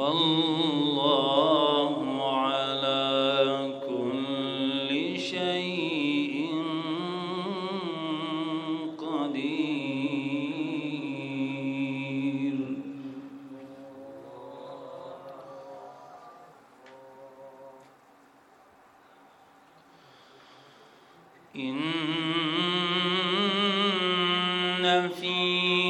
والله على كل شيء قدير. إن في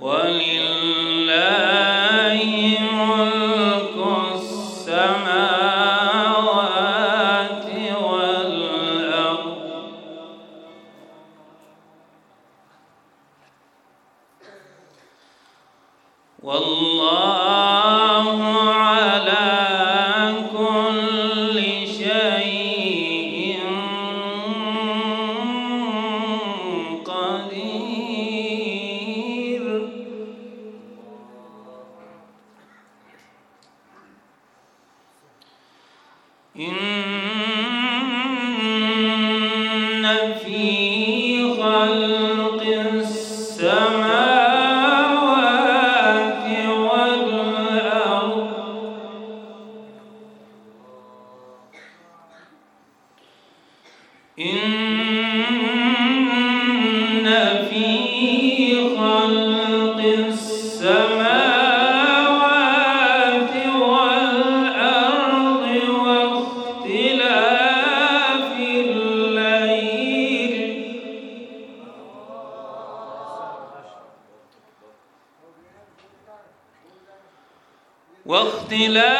ولله إلى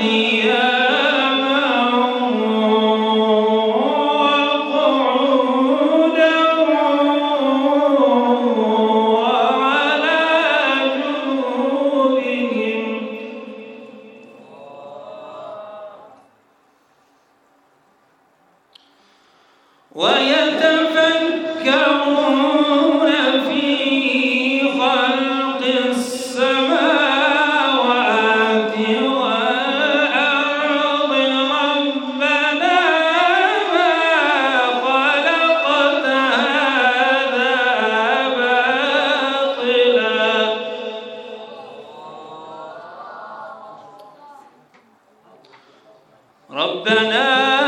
الْحَمِيدِ ربنا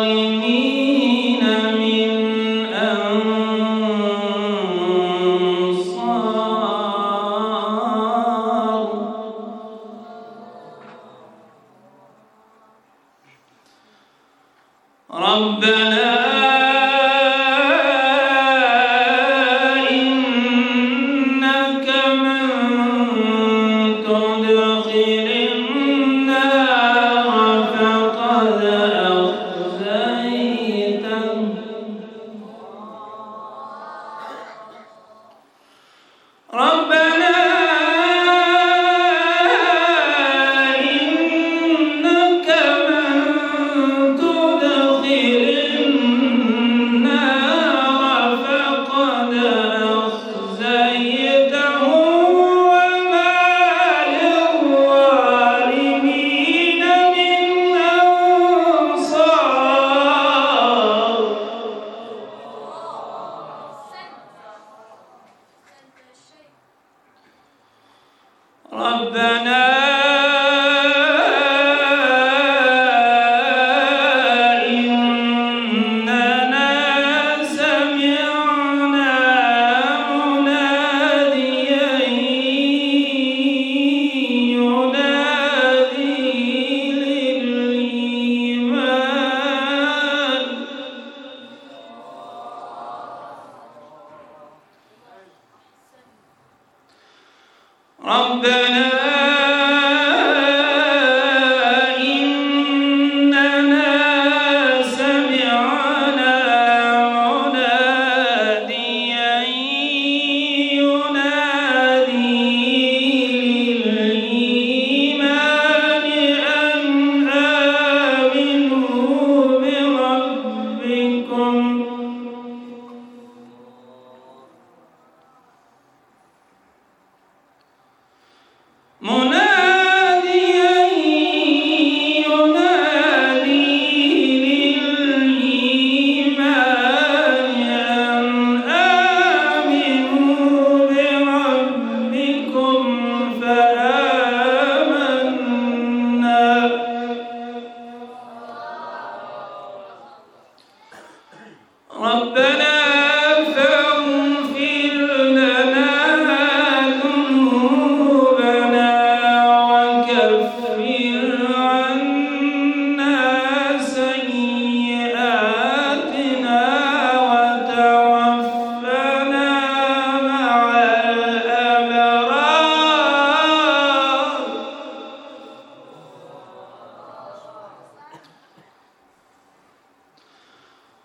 للظالمين ربنا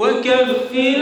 وكفر